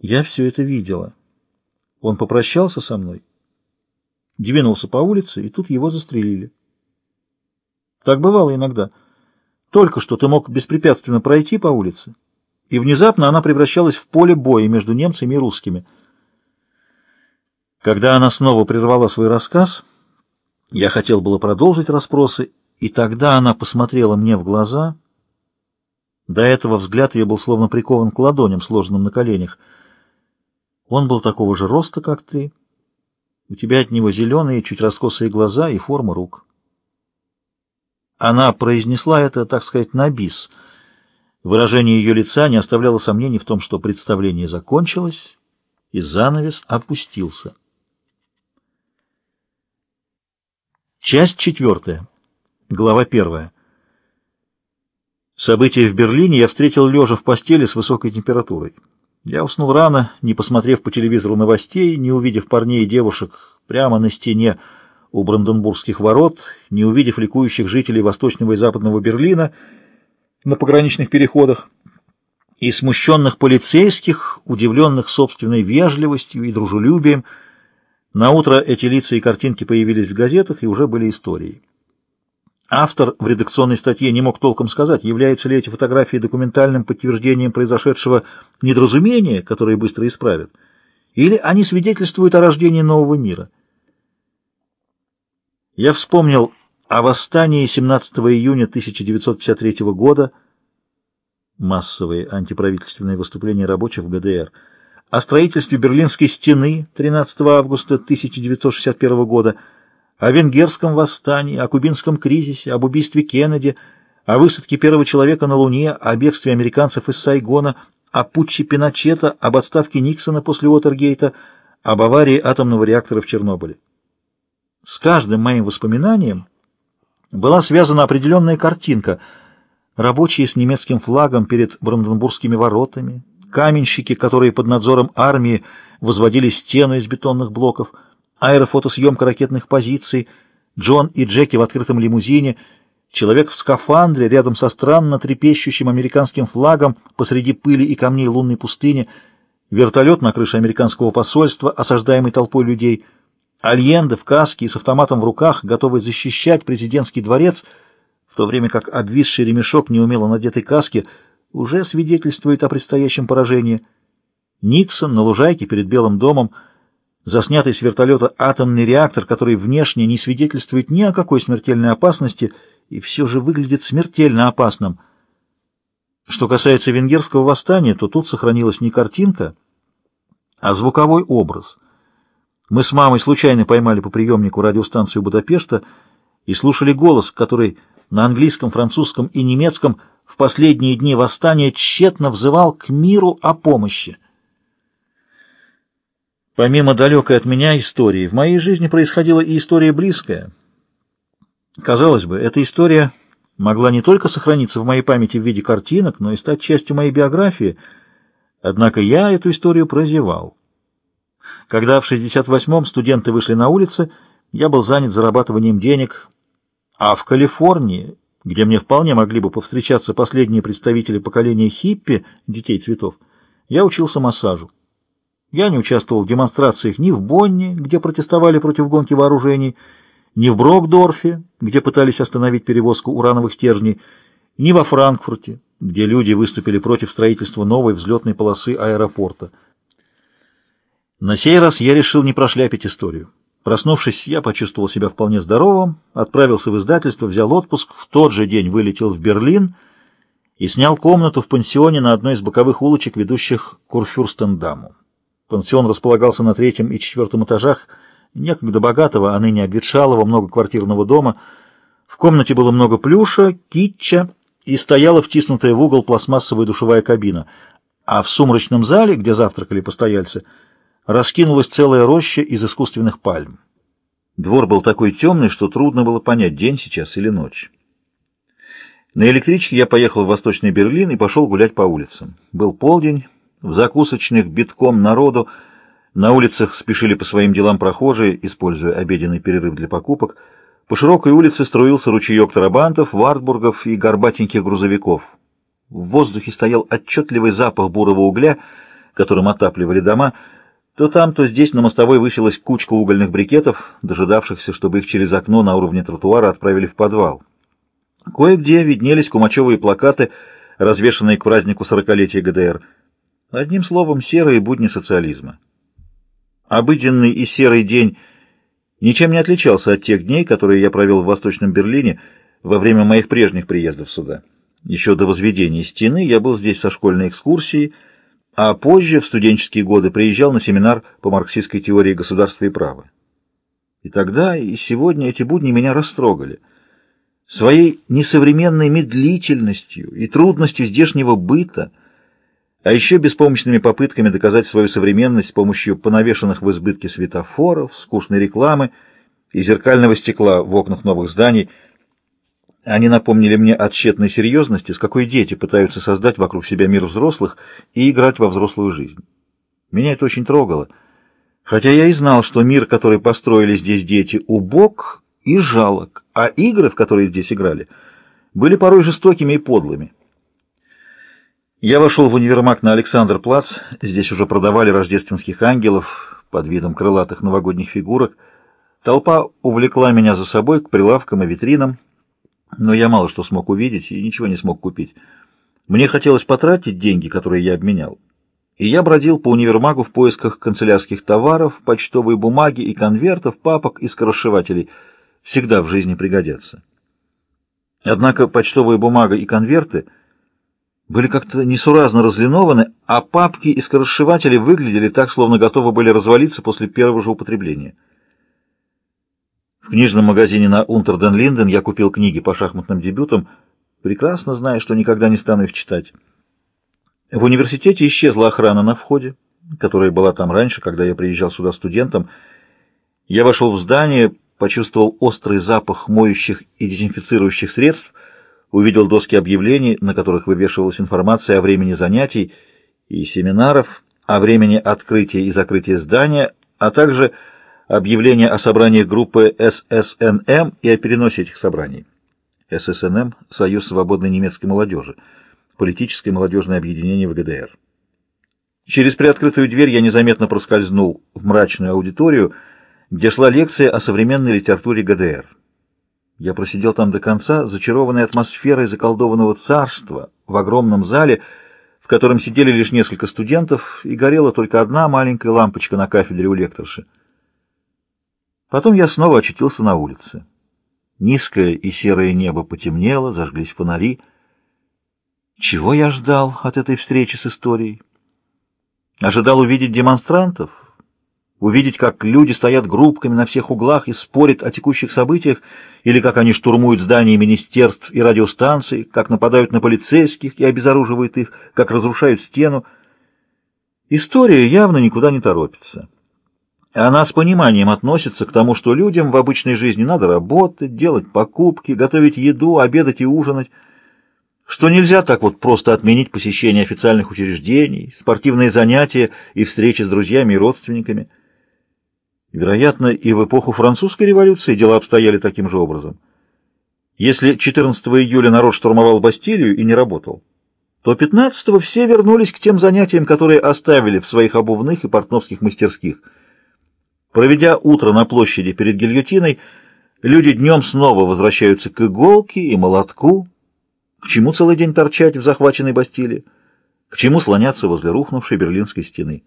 Я все это видела. Он попрощался со мной, двинулся по улице, и тут его застрелили. Так бывало иногда. Только что ты мог беспрепятственно пройти по улице, и внезапно она превращалась в поле боя между немцами и русскими. Когда она снова прервала свой рассказ, я хотел было продолжить расспросы, и тогда она посмотрела мне в глаза. До этого взгляд ее был словно прикован к ладоням, сложенным на коленях. Он был такого же роста, как ты. У тебя от него зеленые, чуть раскосые глаза и форма рук. Она произнесла это, так сказать, на бис. Выражение ее лица не оставляло сомнений в том, что представление закончилось, и занавес опустился. Часть четвертая. Глава первая. События в Берлине я встретил лежа в постели с высокой температурой. Я уснул рано, не посмотрев по телевизору новостей, не увидев парней и девушек прямо на стене у Бранденбургских ворот, не увидев ликующих жителей восточного и западного Берлина на пограничных переходах, и смущенных полицейских, удивленных собственной вежливостью и дружелюбием, на утро эти лица и картинки появились в газетах и уже были историей. Автор в редакционной статье не мог толком сказать, являются ли эти фотографии документальным подтверждением произошедшего недоразумения, которое быстро исправят, или они свидетельствуют о рождении нового мира. Я вспомнил о восстании 17 июня 1953 года, массовые антиправительственные выступления рабочих в ГДР – о строительстве Берлинской стены 13 августа 1961 года, о венгерском восстании, о кубинском кризисе, об убийстве Кеннеди, о высадке первого человека на Луне, о бегстве американцев из Сайгона, о путче Пиночета, об отставке Никсона после Уотергейта, об аварии атомного реактора в Чернобыле. С каждым моим воспоминанием была связана определенная картинка. Рабочие с немецким флагом перед Бранденбургскими воротами, каменщики, которые под надзором армии возводили стену из бетонных блоков, аэрофотосъемка ракетных позиций, Джон и Джеки в открытом лимузине, человек в скафандре рядом со странно трепещущим американским флагом посреди пыли и камней лунной пустыни, вертолет на крыше американского посольства, осаждаемый толпой людей, Альенде в каске и с автоматом в руках, готовый защищать президентский дворец, в то время как обвисший ремешок неумело надетой каски — уже свидетельствует о предстоящем поражении. Никсон на лужайке перед Белым домом, заснятый с вертолета атомный реактор, который внешне не свидетельствует ни о какой смертельной опасности и все же выглядит смертельно опасным. Что касается венгерского восстания, то тут сохранилась не картинка, а звуковой образ. Мы с мамой случайно поймали по приемнику радиостанцию Будапешта и слушали голос, который на английском, французском и немецком – в последние дни восстания тщетно взывал к миру о помощи. Помимо далекой от меня истории, в моей жизни происходила и история близкая. Казалось бы, эта история могла не только сохраниться в моей памяти в виде картинок, но и стать частью моей биографии, однако я эту историю прозевал. Когда в 68-м студенты вышли на улицы, я был занят зарабатыванием денег, а в Калифорнии где мне вполне могли бы повстречаться последние представители поколения хиппи, детей цветов, я учился массажу. Я не участвовал в демонстрациях ни в Бонне, где протестовали против гонки вооружений, ни в Брокдорфе, где пытались остановить перевозку урановых стержней, ни во Франкфурте, где люди выступили против строительства новой взлетной полосы аэропорта. На сей раз я решил не прошляпить историю. Проснувшись, я почувствовал себя вполне здоровым, отправился в издательство, взял отпуск, в тот же день вылетел в Берлин и снял комнату в пансионе на одной из боковых улочек, ведущих к Курфюрстендаму. Пансион располагался на третьем и четвертом этажах некогда богатого, а ныне обветшалого многоквартирного дома. В комнате было много плюша, китча и стояла втиснутая в угол пластмассовая душевая кабина, а в сумрачном зале, где завтракали постояльцы, раскинулась целая роща из искусственных пальм. Двор был такой темный, что трудно было понять, день сейчас или ночь. На электричке я поехал в Восточный Берлин и пошел гулять по улицам. Был полдень, в закусочных битком народу, на улицах спешили по своим делам прохожие, используя обеденный перерыв для покупок. По широкой улице струился ручеек тарабантов, вартбургов и горбатеньких грузовиков. В воздухе стоял отчетливый запах бурого угля — которым отапливали дома, то там, то здесь на мостовой высилась кучка угольных брикетов, дожидавшихся, чтобы их через окно на уровне тротуара отправили в подвал. Кое-где виднелись кумачевые плакаты, развешанные к празднику сорокалетия ГДР. Одним словом, серые будни социализма. Обыденный и серый день ничем не отличался от тех дней, которые я провел в Восточном Берлине во время моих прежних приездов сюда. Еще до возведения стены я был здесь со школьной экскурсией, а позже, в студенческие годы, приезжал на семинар по марксистской теории государства и права. И тогда, и сегодня эти будни меня растрогали. Своей несовременной медлительностью и трудностью здешнего быта, а еще беспомощными попытками доказать свою современность с помощью понавешенных в избытке светофоров, скучной рекламы и зеркального стекла в окнах новых зданий – они напомнили мне о тщетной серьезности, с какой дети пытаются создать вокруг себя мир взрослых и играть во взрослую жизнь. Меня это очень трогало, хотя я и знал, что мир, который построили здесь дети, убог и жалок, а игры, в которые здесь играли, были порой жестокими и подлыми. Я вошел в универмаг на Александр-Плац, здесь уже продавали рождественских ангелов под видом крылатых новогодних фигурок. Толпа увлекла меня за собой к прилавкам и витринам, но я мало что смог увидеть и ничего не смог купить. Мне хотелось потратить деньги, которые я обменял. И я бродил по универмагу в поисках канцелярских товаров, почтовой бумаги и конвертов, папок и скоросшивателей. Всегда в жизни пригодятся. Однако почтовая бумага и конверты были как-то несуразно разлинованы, а папки и скоросшиватели выглядели так, словно готовы были развалиться после первого же употребления. В книжном магазине на Унтерден-Линден я купил книги по шахматным дебютам, прекрасно зная, что никогда не стану их читать. В университете исчезла охрана на входе, которая была там раньше, когда я приезжал сюда студентом. Я вошел в здание, почувствовал острый запах моющих и дезинфицирующих средств, увидел доски объявлений, на которых вывешивалась информация о времени занятий и семинаров, о времени открытия и закрытия здания, а также объявление о собраниях группы ССНМ и о переносе этих собраний. ССНМ – Союз свободной немецкой молодежи, политическое молодежное объединение в ГДР. Через приоткрытую дверь я незаметно проскользнул в мрачную аудиторию, где шла лекция о современной литературе ГДР. Я просидел там до конца, зачарованной атмосферой заколдованного царства в огромном зале, в котором сидели лишь несколько студентов, и горела только одна маленькая лампочка на кафедре у лекторши. Потом я снова очутился на улице. Низкое и серое небо потемнело, зажглись фонари. Чего я ждал от этой встречи с историей? Ожидал увидеть демонстрантов, увидеть, как люди стоят группками на всех углах и спорят о текущих событиях, или как они штурмуют здания министерств и радиостанций, как нападают на полицейских и обезоруживают их, как разрушают стену. История явно никуда не торопится. Она с пониманием относится к тому, что людям в обычной жизни надо работать, делать покупки, готовить еду, обедать и ужинать, что нельзя так вот просто отменить посещение официальных учреждений, спортивные занятия и встречи с друзьями и родственниками. Вероятно, и в эпоху французской революции дела обстояли таким же образом. Если 14 июля народ штурмовал Бастилию и не работал, то 15 все вернулись к тем занятиям, которые оставили в своих обувных и портновских мастерских – Проведя утро на площади перед гильотиной, люди днем снова возвращаются к иголке и молотку. К чему целый день торчать в захваченной Бастилии? К чему слоняться возле рухнувшей Берлинской стены?